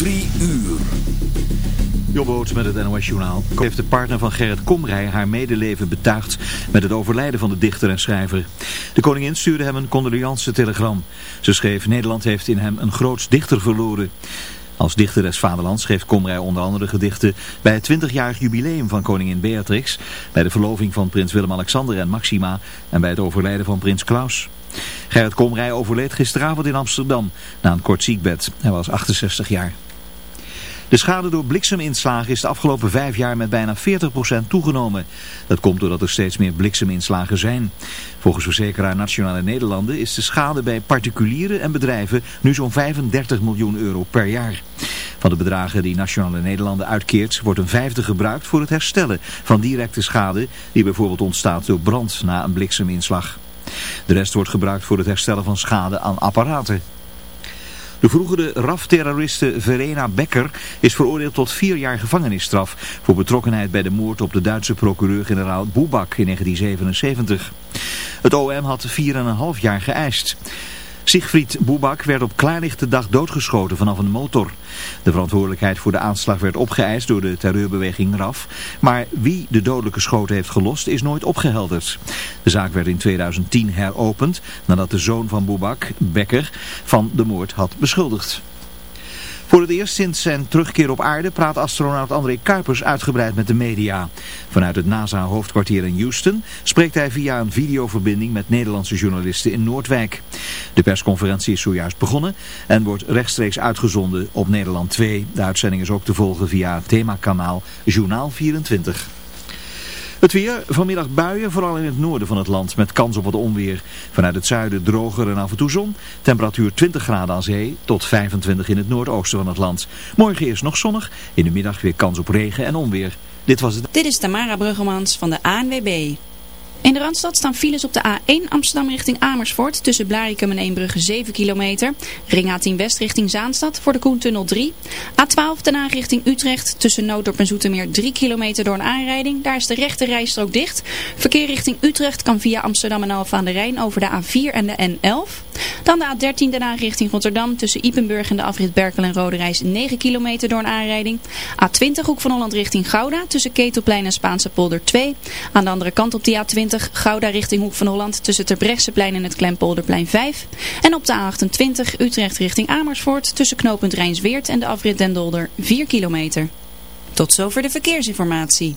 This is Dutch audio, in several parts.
Drie uur. Jobboot met het NOS Journaal. Heeft de partner van Gerrit Komrij haar medeleven betuigd met het overlijden van de dichter en schrijver. De koningin stuurde hem een condoleance telegram. Ze schreef Nederland heeft in hem een groots dichter verloren. Als dichter des vaderlands geeft Komrij onder andere gedichten bij het 20-jarig jubileum van koningin Beatrix, bij de verloving van prins Willem-Alexander en Maxima en bij het overlijden van prins Klaus. Gerrit Komrij overleed gisteravond in Amsterdam na een kort ziekbed. Hij was 68 jaar. De schade door blikseminslagen is de afgelopen vijf jaar met bijna 40% toegenomen. Dat komt doordat er steeds meer blikseminslagen zijn. Volgens verzekeraar Nationale Nederlanden is de schade bij particulieren en bedrijven nu zo'n 35 miljoen euro per jaar. Van de bedragen die Nationale Nederlanden uitkeert wordt een vijfde gebruikt voor het herstellen van directe schade die bijvoorbeeld ontstaat door brand na een blikseminslag. De rest wordt gebruikt voor het herstellen van schade aan apparaten. De vroegere RAF-terroriste Verena Becker is veroordeeld tot vier jaar gevangenisstraf voor betrokkenheid bij de moord op de Duitse procureur-generaal Bubak in 1977. Het OM had 4,5 jaar geëist. Siegfried Boebak werd op klaarlichte dag doodgeschoten vanaf een motor. De verantwoordelijkheid voor de aanslag werd opgeëist door de terreurbeweging RAF. Maar wie de dodelijke schoten heeft gelost is nooit opgehelderd. De zaak werd in 2010 heropend nadat de zoon van Boebak, Becker, van de moord had beschuldigd. Voor het eerst sinds zijn terugkeer op aarde praat astronaut André Kuipers uitgebreid met de media. Vanuit het NASA-hoofdkwartier in Houston spreekt hij via een videoverbinding met Nederlandse journalisten in Noordwijk. De persconferentie is zojuist begonnen en wordt rechtstreeks uitgezonden op Nederland 2. De uitzending is ook te volgen via themakanaal Journaal 24. Het weer, vanmiddag buien, vooral in het noorden van het land, met kans op wat onweer. Vanuit het zuiden droger en af en toe zon. Temperatuur 20 graden aan zee tot 25 in het noordoosten van het land. Morgen eerst nog zonnig, in de middag weer kans op regen en onweer. Dit was het. Dit is Tamara Bruggemans van de ANWB. In de Randstad staan files op de A1 Amsterdam richting Amersfoort tussen Blarikum en Eembrugge 7 kilometer. Ring A10 West richting Zaanstad voor de Koentunnel 3. A12 daarna richting Utrecht tussen Nooddorp en Zoetermeer 3 kilometer door een aanrijding. Daar is de rechte rijstrook dicht. Verkeer richting Utrecht kan via Amsterdam en Alphen aan de Rijn over de A4 en de N11. Dan de A13 daarna richting Rotterdam tussen Ipenburg en de afrit Berkel en Rode Reis 9 kilometer door een aanrijding. A20 Hoek van Holland richting Gouda tussen Ketelplein en Spaanse polder 2. Aan de andere kant op die A20 Gouda richting Hoek van Holland tussen Terbrechtseplein en het Klempolderplein 5. En op de A28 Utrecht richting Amersfoort tussen knooppunt Rijnsweert en de afrit Den Dolder 4 kilometer. Tot zover de verkeersinformatie.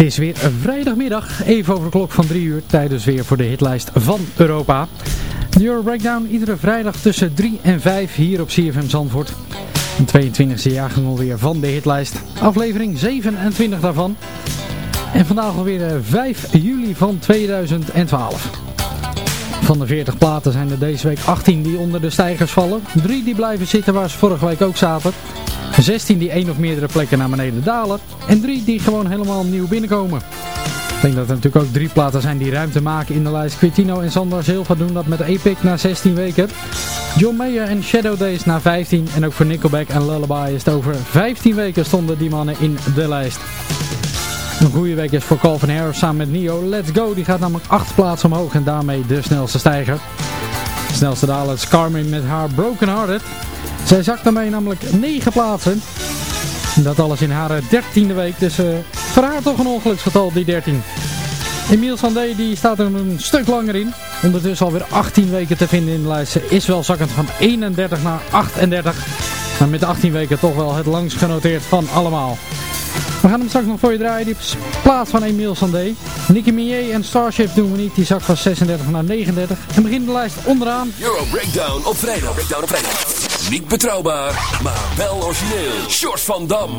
Is weer vrijdagmiddag, even over klok van 3 uur, tijdens weer voor de hitlijst van Europa. De Euro Breakdown iedere vrijdag tussen 3 en 5 hier op CFM Zandvoort. Een 22e jaargang alweer van de hitlijst, aflevering 27 daarvan. En vandaag alweer 5 juli van 2012. Van de 40 platen zijn er deze week 18 die onder de stijgers vallen. 3 die blijven zitten waar ze vorige week ook zaten. 16 die één of meerdere plekken naar beneden dalen. En 3 die gewoon helemaal nieuw binnenkomen. Ik denk dat er natuurlijk ook drie platen zijn die ruimte maken in de lijst. Quintino en Sander Silva doen dat met Epic na 16 weken. John Mayer en Shadow Days na 15. En ook voor Nickelback en Lullaby is het over 15 weken stonden die mannen in de lijst. Een goede week is voor Calvin Harris samen met Nio. Let's Go, die gaat namelijk 8 plaatsen omhoog en daarmee de snelste stijger. De snelste daler is Carmen met haar Broken Hearted. Zij zakt daarmee namelijk 9 plaatsen. Dat alles in haar dertiende week. Dus uh, voor haar toch een ongeluksgetal, die 13. Emile Sandé die staat er een stuk langer in. Ondertussen alweer 18 weken te vinden in de lijst. Ze is wel zakkend van 31 naar 38. Maar met 18 weken toch wel het langst genoteerd van allemaal. We gaan hem straks nog voor je draaien. Die plaats van Emile Sandé. Nicky Minaj en Starship doen we niet. Die zak van 36 naar 39. En beginnen de lijst onderaan. Euro Breakdown op vrijdag. Breakdown op vrijdag. Niet betrouwbaar, maar wel origineel. Short van Dam.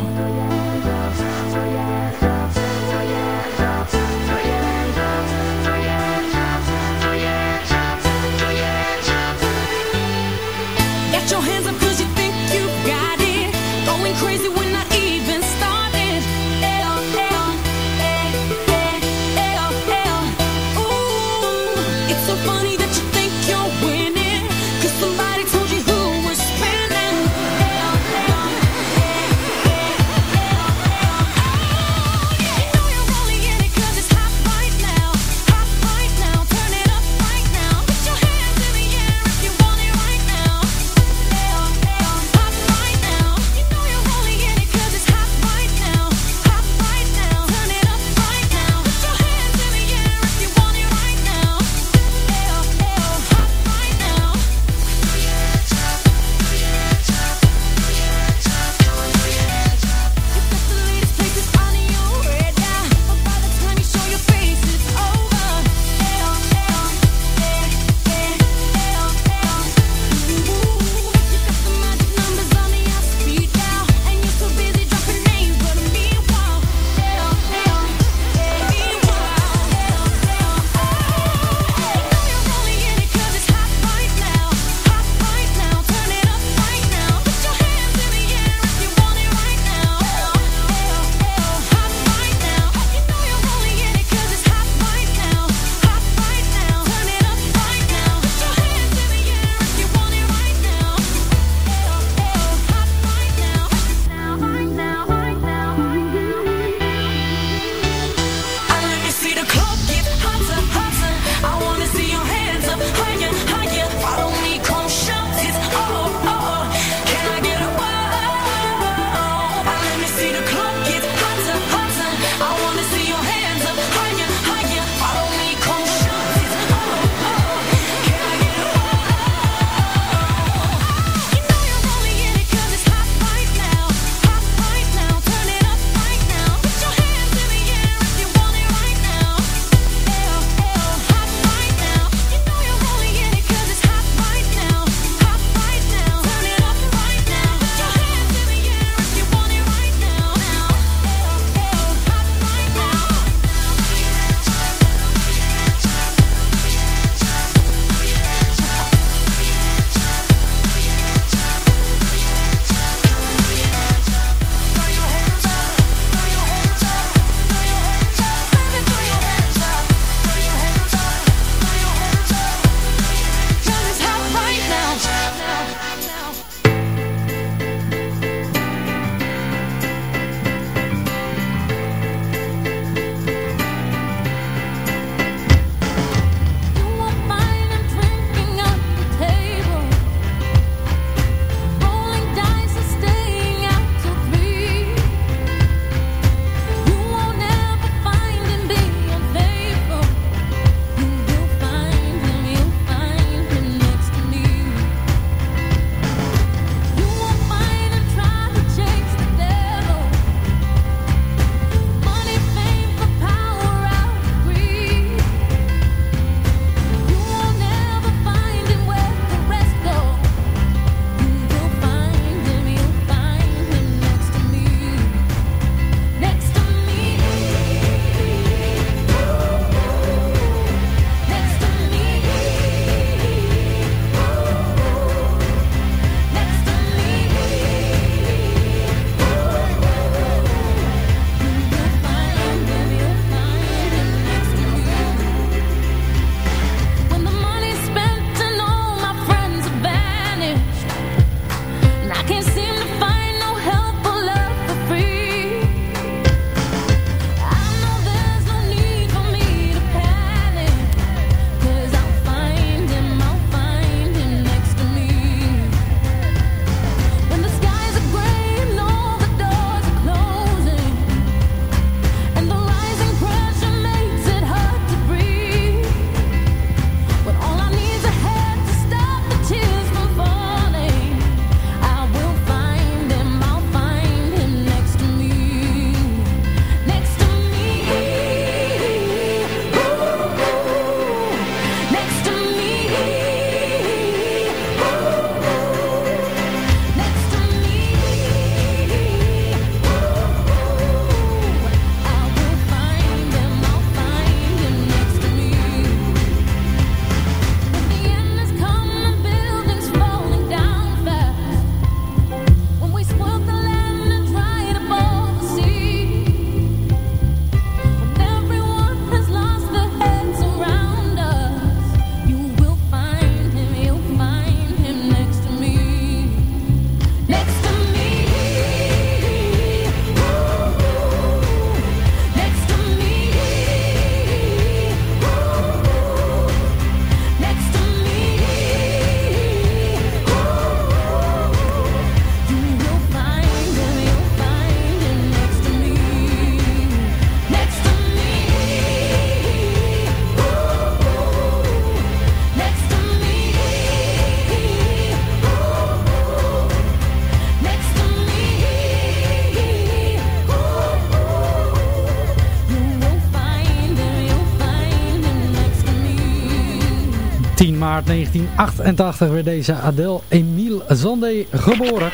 Maart 1988 werd deze Adele Emile Zandé geboren.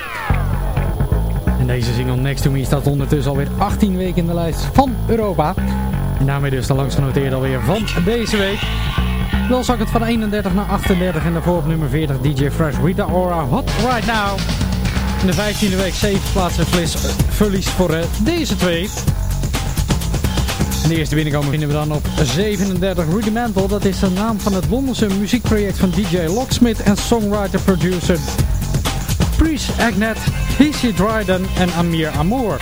En deze single Next To Me staat ondertussen alweer 18 weken in de lijst van Europa. En daarmee dus de langst genoteerd alweer van deze week. Wel zak het van 31 naar 38 en daarvoor op nummer 40 DJ Fresh Rita Ora Hot Right Now. In de 15e week 7 plaatsen verlies, voor uh, deze twee. De eerste binnenkomen vinden we dan op 37 Rudimental. Dat is de naam van het Londense muziekproject van DJ Locksmith en songwriter-producer Priest Agnet, Casey Dryden en Amir Amour.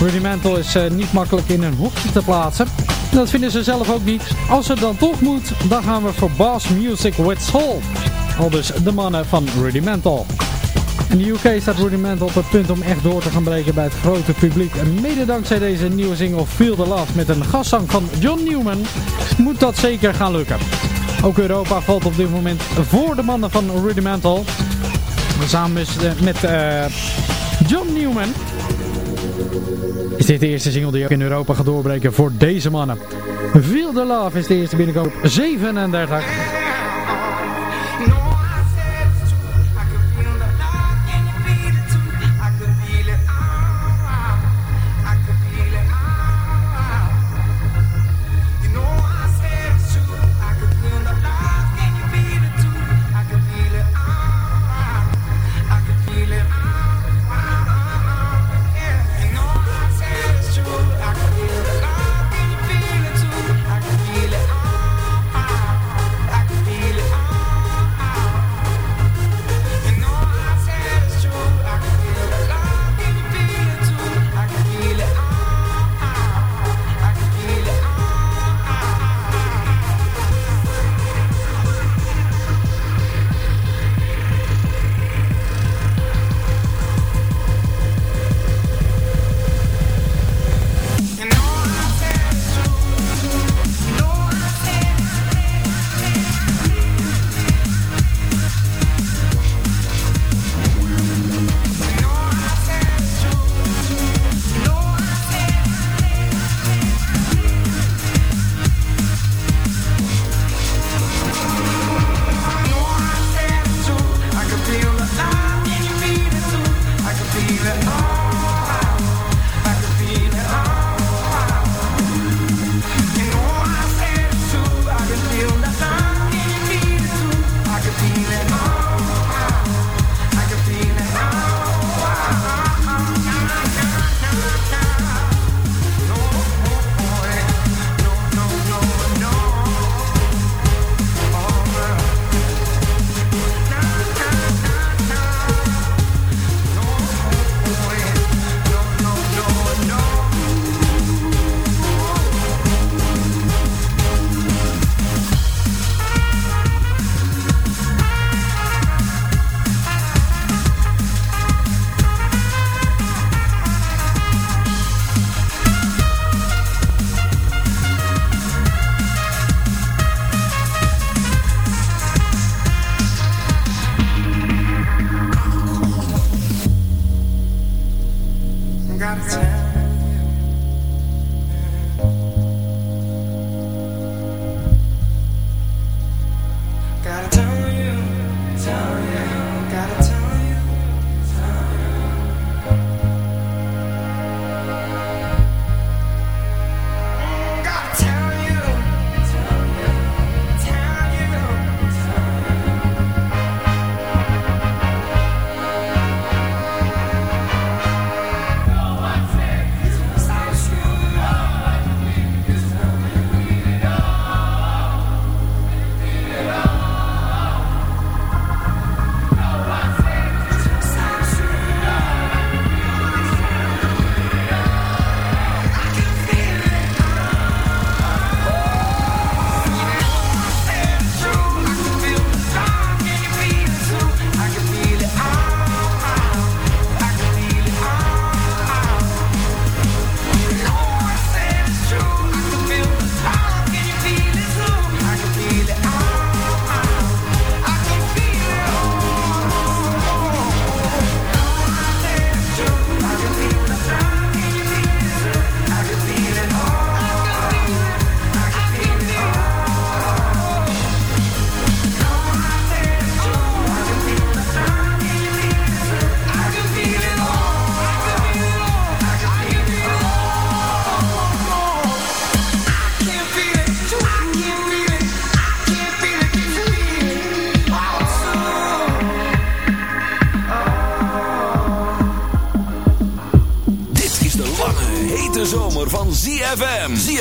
Rudimental is uh, niet makkelijk in een hoekje te plaatsen. Dat vinden ze zelf ook niet. Als het dan toch moet, dan gaan we voor Bass Music with Soul. Al dus de mannen van Rudimental. In de UK staat Rudimental op het punt om echt door te gaan breken bij het grote publiek. En mede dankzij deze nieuwe single Feel the Love met een gastzang van John Newman moet dat zeker gaan lukken. Ook Europa valt op dit moment voor de mannen van Rudimental. Samen met uh, John Newman is dit de eerste single die ook in Europa gaat doorbreken voor deze mannen. Feel the Love is de eerste binnenkoop 37.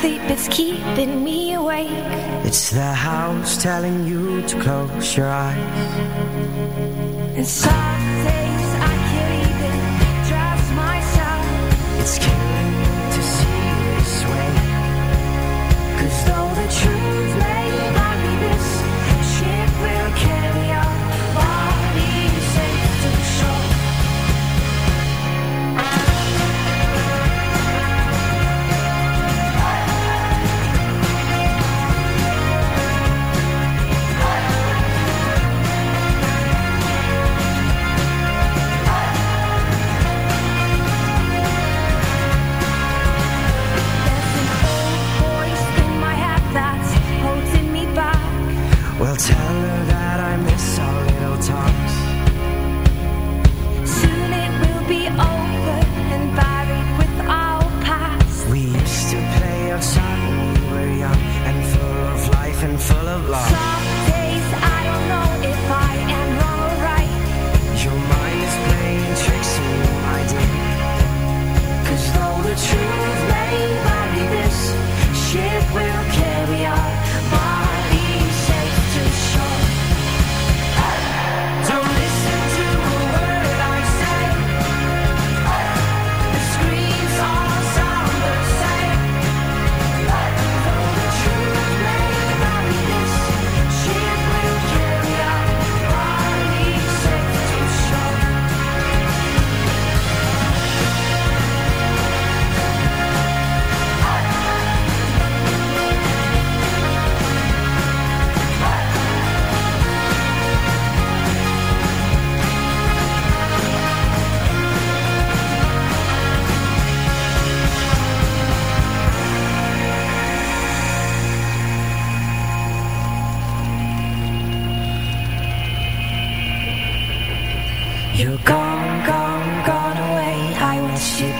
Sleep, it's keeping me awake. It's the house telling you to close your eyes. And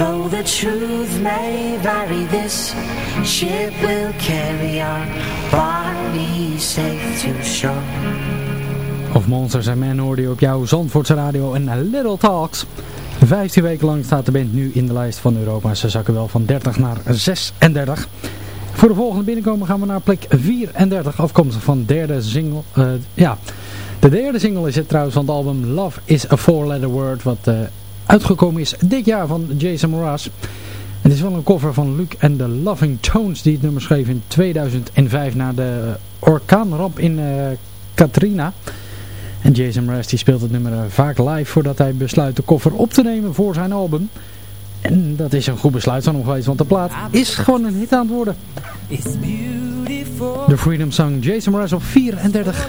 Though the truth may vary, this ship will carry our safe to shore. Of Monsters and Men hoorde je op jouw Zandvoortse radio en Little Talks. 15 weken lang staat de band nu in de lijst van Europa. Ze zakken wel van 30 naar 36. Voor de volgende binnenkomen gaan we naar plek 34. Afkomstig van de derde single. eh, ja, de derde single is het trouwens van het album Love is a Four Letter Word. Wat eh, uitgekomen is dit jaar van Jason Mraz. Het is wel een cover van Luke en de Loving Tones die het nummer schreef in 2005 na de orkaanramp in eh, Katrina. En Jason Mraz die speelt het nummer eh, vaak live voordat hij besluit de koffer op te nemen voor zijn album. En dat is een goed besluit van hem geweest, want de plaat is gewoon een hit aan het worden. De Freedom Song Jason Mraz op 34.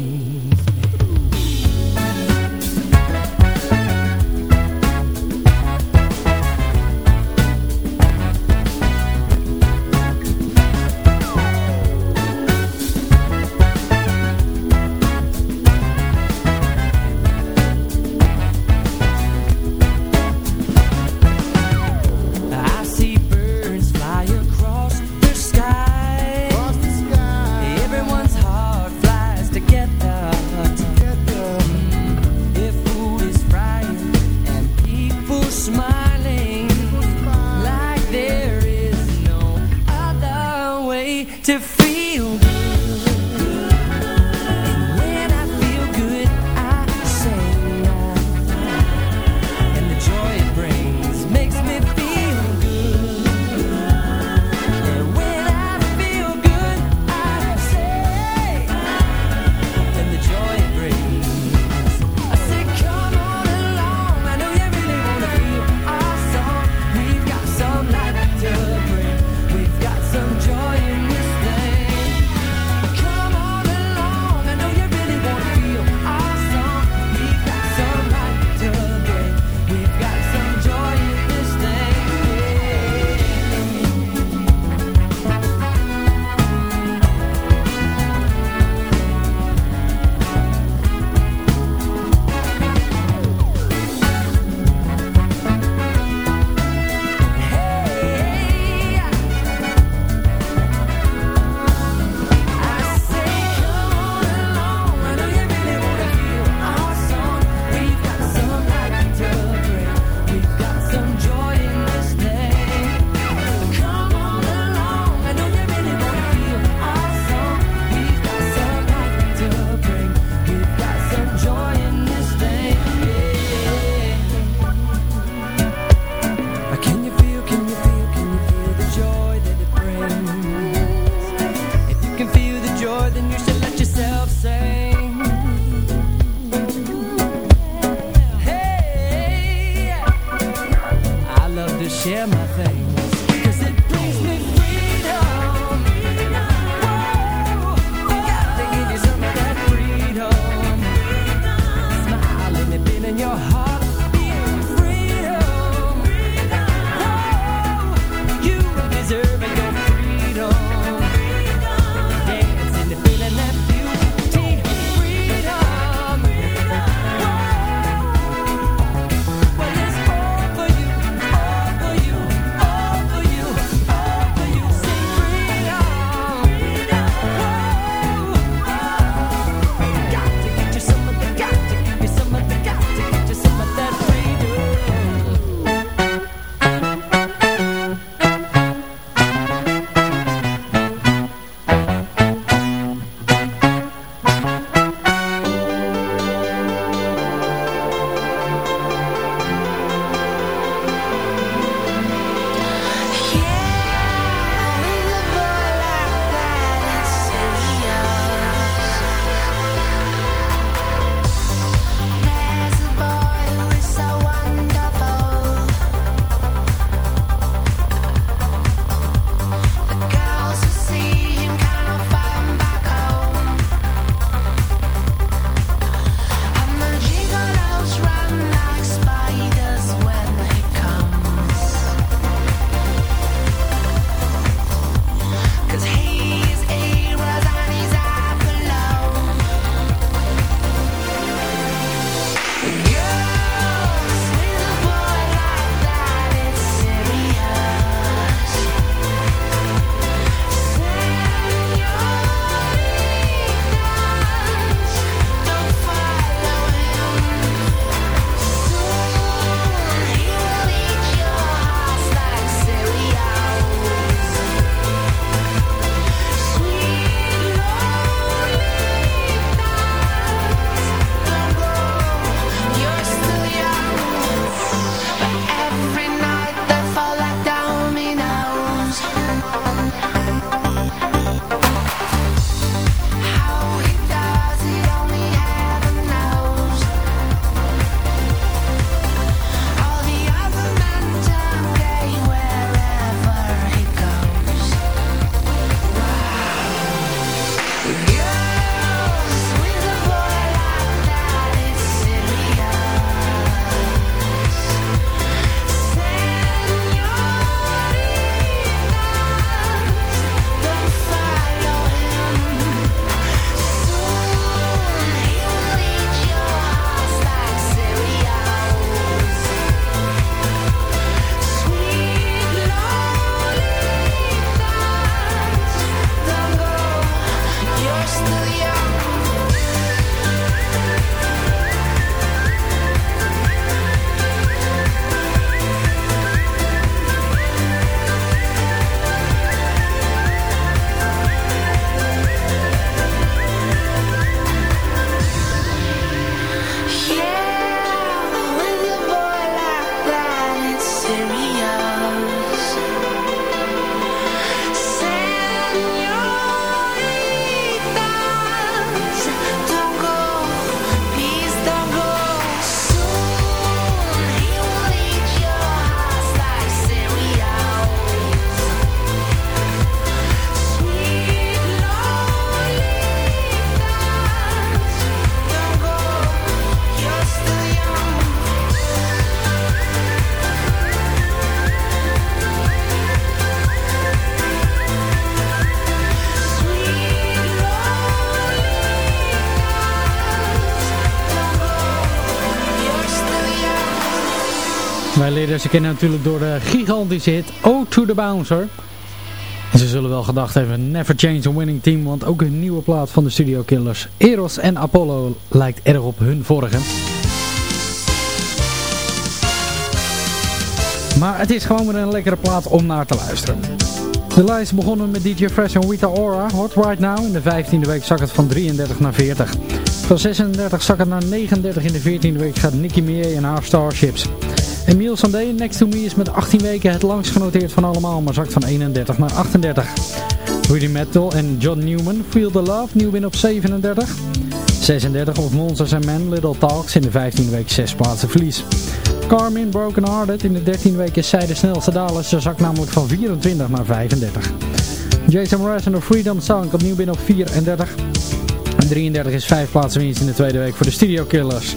Wij leren ze kennen natuurlijk door de gigantische hit O to the Bouncer. Ze zullen wel gedacht hebben, never change a winning team, want ook een nieuwe plaat van de Studio Killers, Eros en Apollo, lijkt erg op hun vorige. Maar het is gewoon weer een lekkere plaat om naar te luisteren. De lijst begonnen met DJ Fresh en Rita Ora, Hot Right Now. In de 15e week zak het van 33 naar 40. Van 36 zak het naar 39 in de 14e week gaat Nicky Mier en haar Starships. Emile Sandé, Next to Me, is met 18 weken het langst genoteerd van allemaal, maar zakt van 31 naar 38. Rudy Metal en John Newman, Feel the Love, nieuw win op 37. 36 of Monsters and Men, Little Talks, in de 15e week 6 plaatsen verlies. Carmen, Broken Hearted, in de 13e week is zij de snelste daler, ze zakt namelijk van 24 naar 35. Jason Mraz en The Freedom Song komt nieuw op 34. En 33 is 5 plaatsen winst in de tweede week voor de Studio Killers.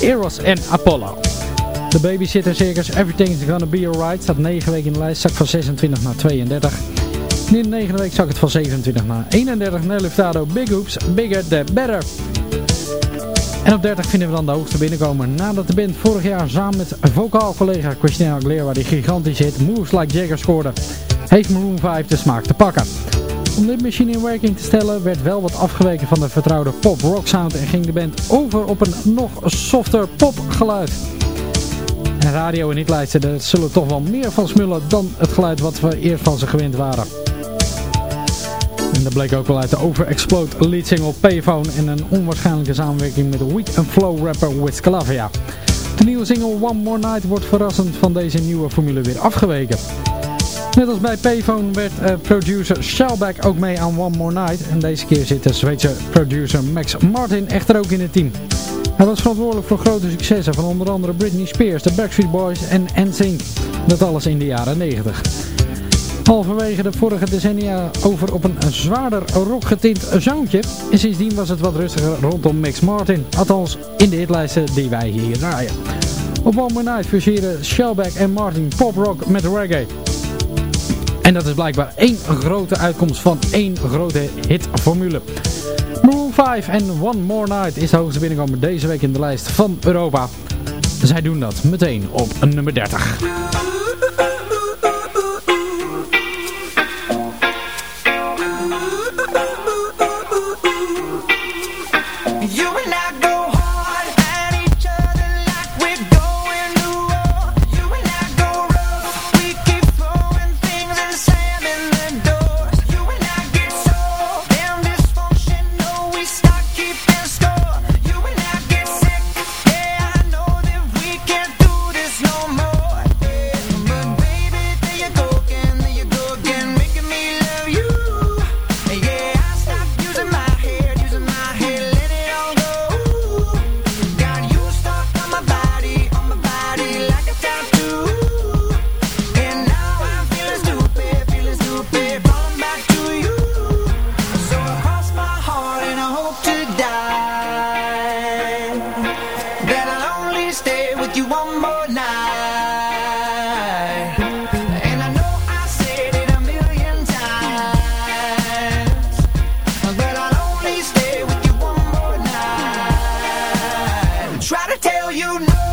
Eros en Apollo. De Babysitter Circus Everything's Gonna Be Alright staat 9 weken in de lijst, zakt van 26 naar 32. En in de negende week zakt het van 27 naar 31. Nelly Furtado, Big Hoops, Bigger the Better. En op 30 vinden we dan de hoogste binnenkomen. Nadat de band vorig jaar samen met vocaal collega Christina Aguilera die gigantische hit Moves Like Jagger scoorde, heeft Maroon 5 de smaak te pakken. Om dit machine in werking te stellen werd wel wat afgeweken van de vertrouwde pop-rock sound en ging de band over op een nog softer popgeluid. Radio en hitlijsten daar zullen toch wel meer van smullen dan het geluid wat we eerst van ze gewend waren. En dat bleek ook wel uit de Overexplode lead single Payphone en een onwaarschijnlijke samenwerking met de Weak and Flow rapper Wiz Khalifa. De nieuwe single One More Night wordt verrassend van deze nieuwe formule weer afgeweken. Net als bij Payphone werd eh, producer Shellback ook mee aan One More Night. En deze keer zit de Zweedse producer Max Martin echter ook in het team. Hij was verantwoordelijk voor grote successen van onder andere Britney Spears, de Backstreet Boys en NSYNC. Dat alles in de jaren 90. Halverwege de vorige decennia over op een zwaarder rockgetint zoontje. En sindsdien was het wat rustiger rondom Max Martin. Althans in de hitlijsten die wij hier draaien. Op One More Night fuseren Shellback en Martin pop rock met reggae. En dat is blijkbaar één grote uitkomst van één grote hitformule. Maroon 5 en One More Night is de hoogste binnenkomer deze week in de lijst van Europa. Zij doen dat meteen op nummer 30. you know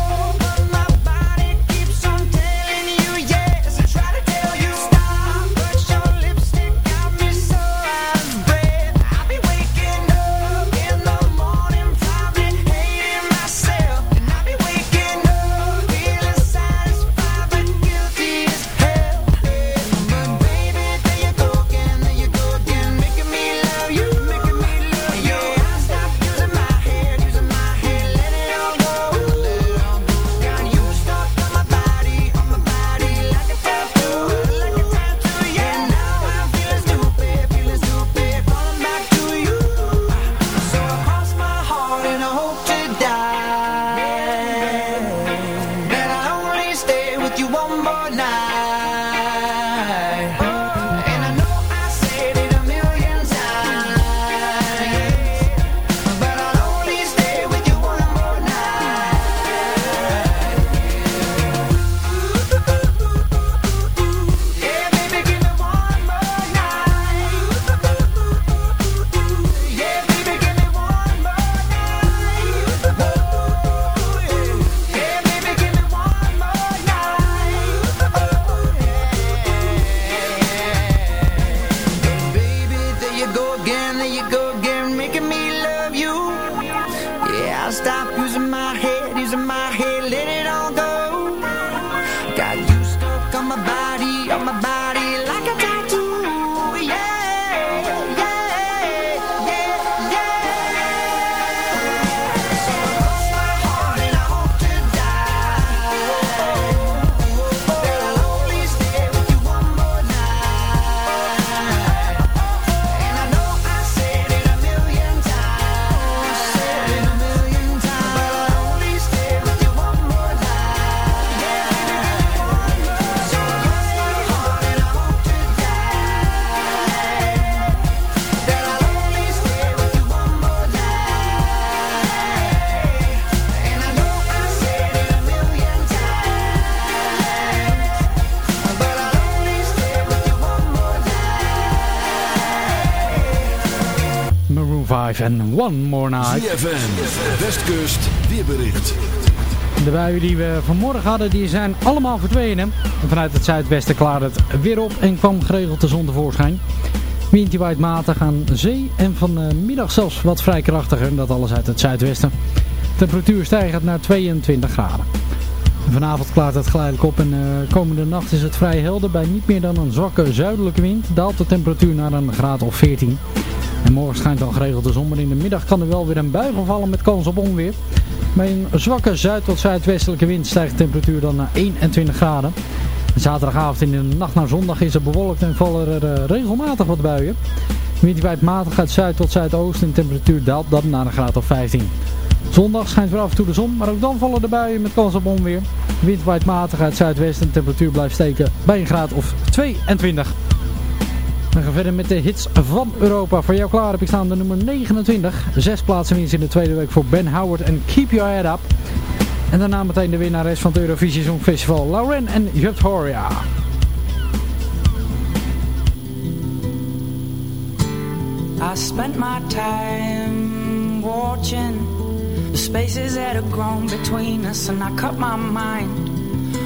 en One More Night. ZFM, Westkust, weerbericht. De buien die we vanmorgen hadden, die zijn allemaal verdwenen. En vanuit het zuidwesten klaarde het weer op en kwam geregeld de zon tevoorschijn. Windje waait matig aan zee en vanmiddag zelfs wat vrij krachtiger. Dat alles uit het zuidwesten. Temperatuur stijgt naar 22 graden. Vanavond klaart het geleidelijk op en eh, komende nacht is het vrij helder. Bij niet meer dan een zwakke zuidelijke wind daalt de temperatuur naar een graad of 14. En morgen schijnt dan geregeld de zon, maar in de middag kan er wel weer een bui vallen met kans op onweer. Bij een zwakke zuid- tot zuidwestelijke wind stijgt de temperatuur dan naar 21 graden. En Zaterdagavond in de nacht naar zondag is het bewolkt en vallen er eh, regelmatig wat buien. Wind waait matig uit zuid tot zuidoosten en de temperatuur daalt dan naar een graad of 15. Zondag schijnt weer af en toe de zon, maar ook dan vallen de buien met kans op onweer. Wind waait matig uit zuidwesten en de temperatuur blijft steken bij een graad of 22. We gaan verder met de hits van Europa. Voor jou klaar heb ik staan de nummer 29. Zes plaatsen winst in de tweede week voor Ben Howard en Keep Your Head Up. En daarna meteen de winnares van het Eurovisie Songfestival, Lauren en Victoria. I spent my time watching the spaces that have grown between us, and I cut my mind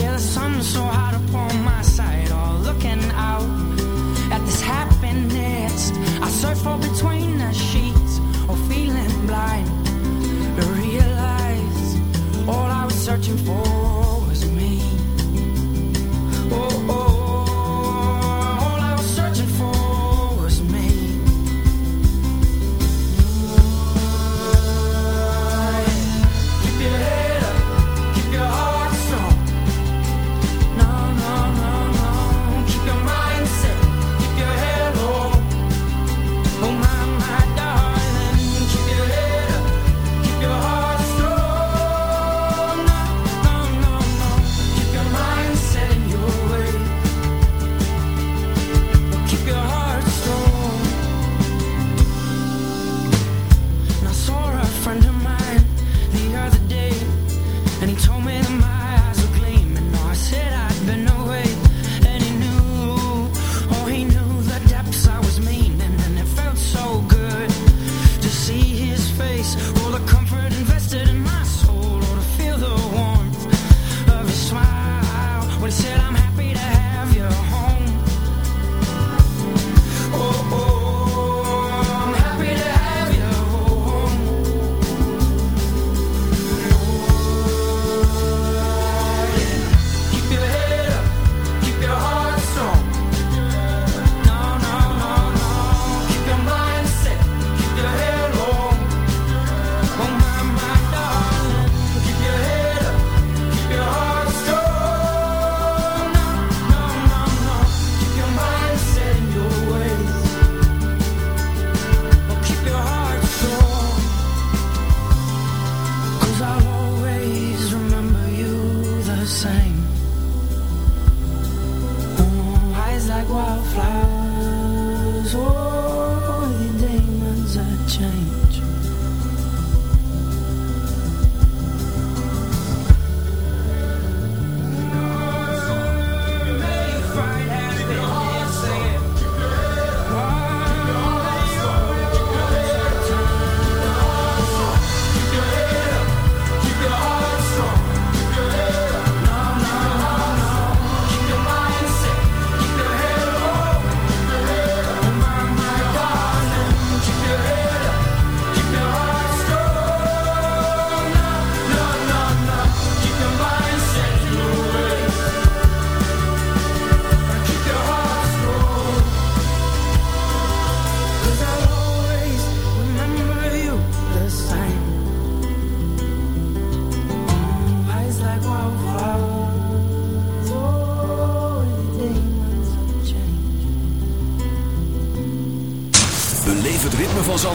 Yeah, the sun so hot upon my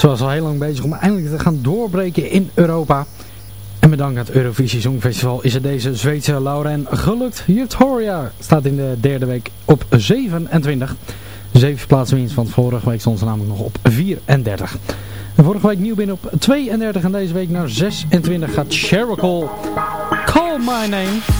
Ze was al heel lang bezig om eindelijk te gaan doorbreken in Europa. En bedankt aan het Eurovisie Songfestival is het deze Zweedse Lauren gelukt. Juthoria staat in de derde week op 27. Zeven plaatsen winst, want vorige week stond ze namelijk nog op 34. En vorige week nieuw binnen op 32 en deze week naar 26 gaat Sherrickle. Call My Name.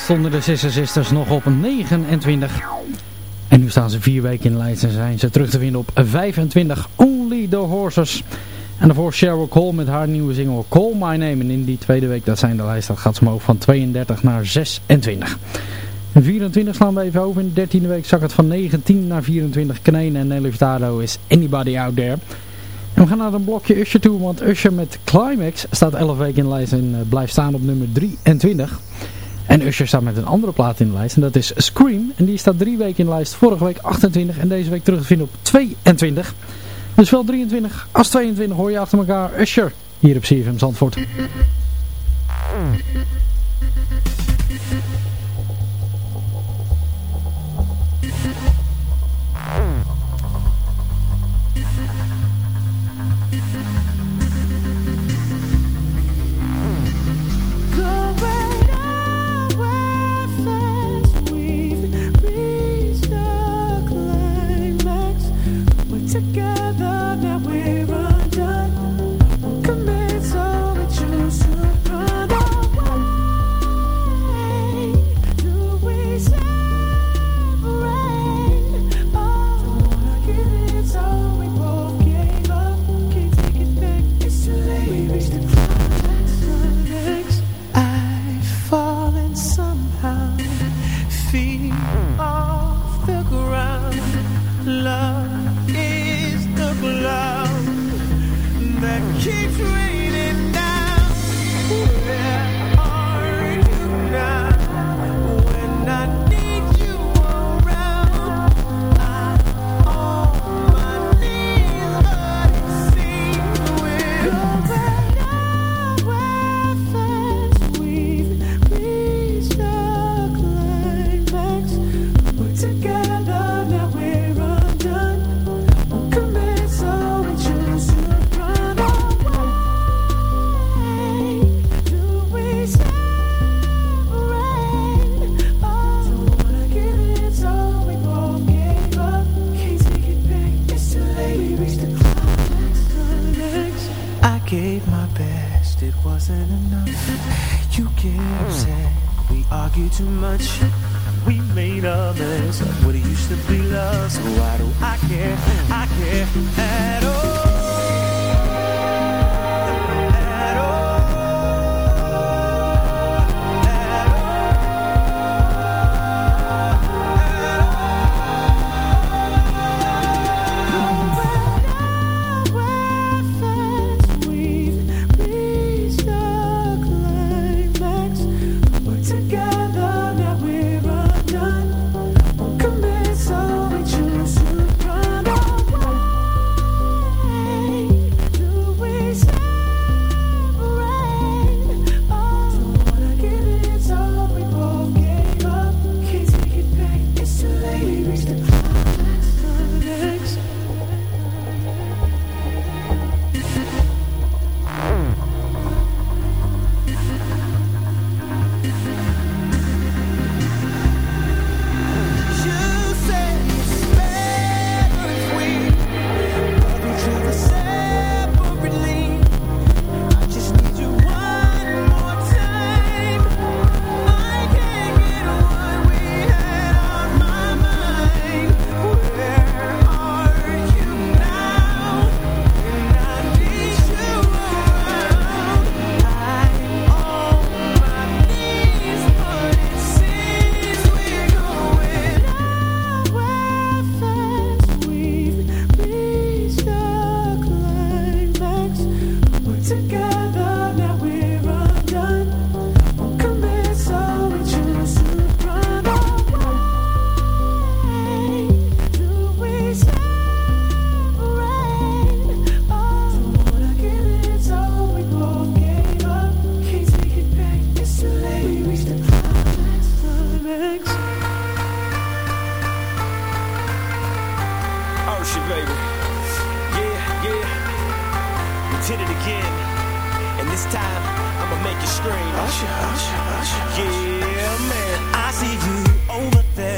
Stonden de Sister Sisters nog op 29. En nu staan ze vier weken in de lijst en zijn ze terug te vinden op 25. Only the Horses. En daarvoor Sheryl Cole met haar nieuwe single Call My Name. In die tweede week, dat zijn de lijst, dat gaat ze omhoog van 32 naar 26. En 24 slaan we even over. In de 13e week zak het van 19 naar 24. Kneen en Nelly is Anybody Out There. En we gaan naar een blokje Usher toe, want Usher met Climax staat 11 weken in de lijst en uh, blijft staan op nummer 23. En Usher staat met een andere plaat in de lijst en dat is Scream. En die staat drie weken in de lijst, vorige week 28 en deze week terug te vinden op 22. Dus wel 23 als 22 hoor je achter elkaar Usher hier op CFM Zandvoort. Did it again. And this time, I'ma make you scream. Yeah, man. I see you over there,